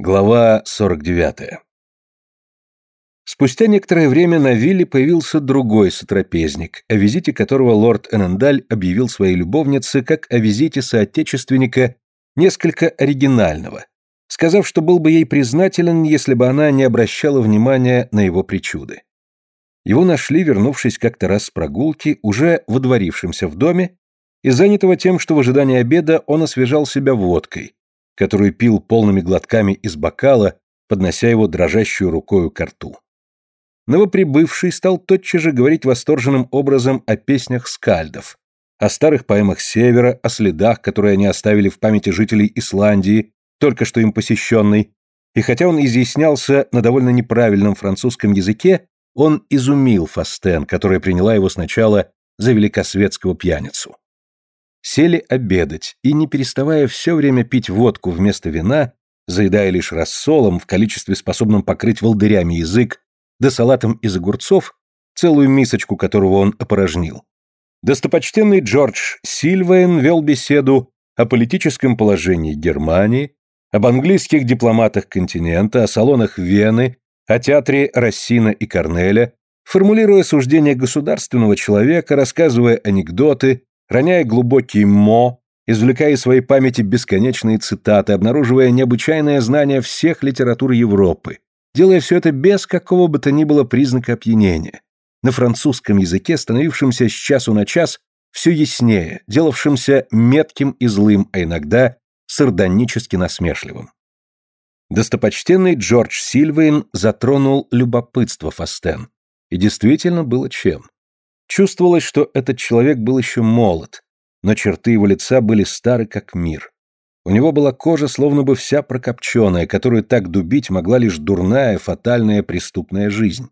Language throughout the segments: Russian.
Глава 49. Спустя некоторое время на вилле появился другой сотрапезник, о визите которого лорд Энендаль объявил своей любовнице как о визите соотечественника несколько оригинального, сказав, что был бы ей признателен, если бы она не обращала внимания на его причуды. Его нашли, вернувшись как-то раз с прогулки, уже водворившимся в доме и занятого тем, что в ожидании обеда он освежал себя водкой, которую пил полными глотками из бокала, поднося его дрожащую рукою к рту. Новоприбывший стал тотчас же говорить восторженным образом о песнях скальдов, о старых поэмах Севера, о следах, которые они оставили в памяти жителей Исландии, только что им посещенной, и хотя он изъяснялся на довольно неправильном французском языке, он изумил Фастен, которая приняла его сначала за великосветского пьяницу. Сели обедать и, не переставая все время пить водку вместо вина, заедая лишь рассолом в количестве, способном покрыть волдырями язык, да салатом из огурцов, целую мисочку которого он опорожнил. Достопочтенный Джордж Сильвейн вел беседу о политическом положении Германии, об английских дипломатах континента, о салонах Вены, о театре Рассина и Корнеля, формулируя суждения государственного человека, рассказывая анекдоты, роняя глубокий мо, извлекая из своей памяти бесконечные цитаты, обнаруживая необычайное знание всех литератур Европы, делая все это без какого бы то ни было признака опьянения, на французском языке, становившемся с часу на час все яснее, делавшимся метким и злым, а иногда сардонически насмешливым. Достопочтенный Джордж Сильвейн затронул любопытство Фастен. И действительно было чем. Чувствовалось, что этот человек был еще молод, но черты его лица были стары, как мир. У него была кожа словно бы вся прокопченная, которую так дубить могла лишь дурная, фатальная преступная жизнь.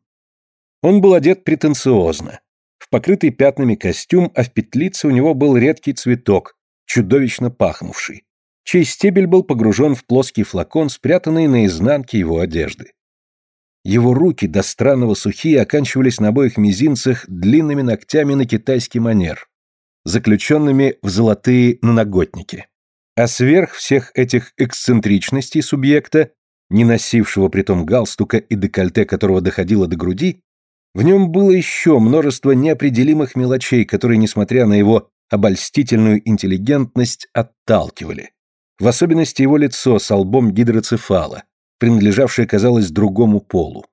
Он был одет претенциозно. В покрытый пятнами костюм, а в петлице у него был редкий цветок, чудовищно пахнувший, чей стебель был погружен в плоский флакон, спрятанный на изнанке его одежды. Его руки до странного сухие оканчивались на обоих мизинцах длинными ногтями на китайский манер, заключенными в золотые наноготники. А сверх всех этих эксцентричностей субъекта, не носившего притом галстука и декольте которого доходило до груди, в нем было еще множество неопределимых мелочей, которые, несмотря на его обольстительную интеллигентность, отталкивали. В особенности его лицо с лбом гидроцефала, принадлежавшее, казалось, другому полу.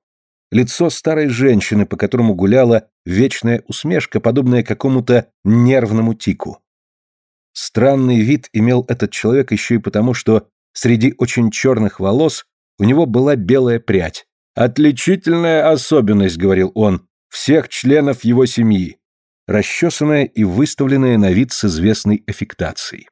Лицо старой женщины, по которому гуляла вечная усмешка, подобная какому-то нервному тику. Странный вид имел этот человек еще и потому, что среди очень черных волос у него была белая прядь. «Отличительная особенность», — говорил он, — «всех членов его семьи», расчесанная и выставленная на вид с известной аффектацией.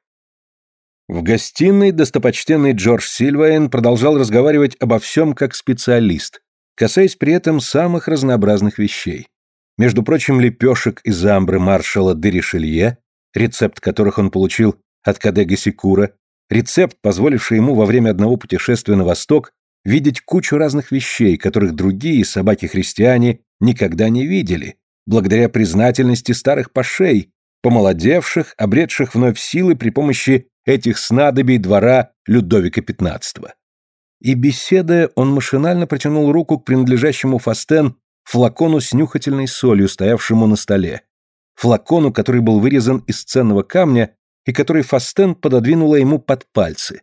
В гостиной достопочтенный Джордж Сильвайн продолжал разговаривать обо всем как специалист, касаясь при этом самых разнообразных вещей. Между прочим, лепешек из амбры маршала де Ришелье, рецепт которых он получил от Кадега Сикура, рецепт, позволивший ему во время одного путешествия на восток видеть кучу разных вещей, которых другие собаки-христиане никогда не видели, благодаря признательности старых пашей, помолодевших, обретших вновь силы при помощи этих снадобий двора Людовика XV. И беседуя, он машинально протянул руку к принадлежащему Фастен флакону с нюхательной солью, стоявшему на столе. Флакону, который был вырезан из ценного камня и который Фастен пододвинула ему под пальцы.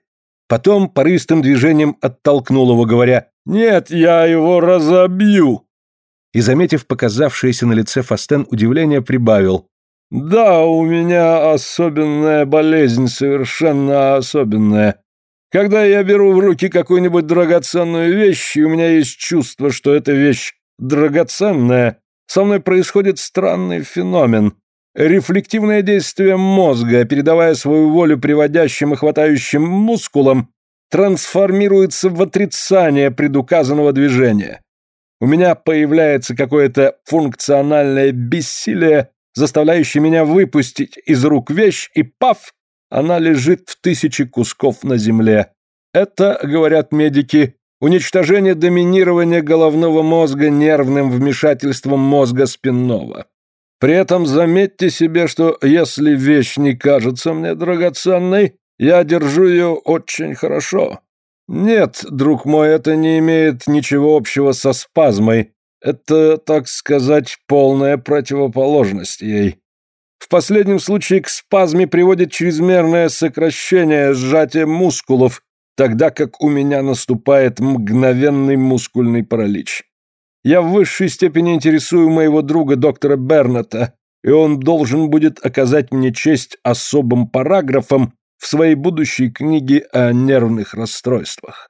Потом порывистым движением оттолкнул его, говоря «Нет, я его разобью!» И, заметив показавшееся на лице Фастен удивление, прибавил «Да, у меня особенная болезнь, совершенно особенная. Когда я беру в руки какую-нибудь драгоценную вещь, и у меня есть чувство, что эта вещь драгоценная, со мной происходит странный феномен. Рефлективное действие мозга, передавая свою волю приводящим и хватающим мускулам, трансформируется в отрицание предуказанного движения. У меня появляется какое-то функциональное бессилие, заставляющий меня выпустить из рук вещь, и паф, она лежит в тысячи кусков на земле. Это, говорят медики, уничтожение доминирования головного мозга нервным вмешательством мозга спинного. При этом заметьте себе, что если вещь не кажется мне драгоценной, я держу ее очень хорошо. Нет, друг мой, это не имеет ничего общего со спазмой. Это, так сказать, полная противоположность ей. В последнем случае к спазме приводит чрезмерное сокращение, сжатие мускулов, тогда как у меня наступает мгновенный мускульный паралич. Я в высшей степени интересую моего друга доктора Берната, и он должен будет оказать мне честь особым параграфом в своей будущей книге о нервных расстройствах.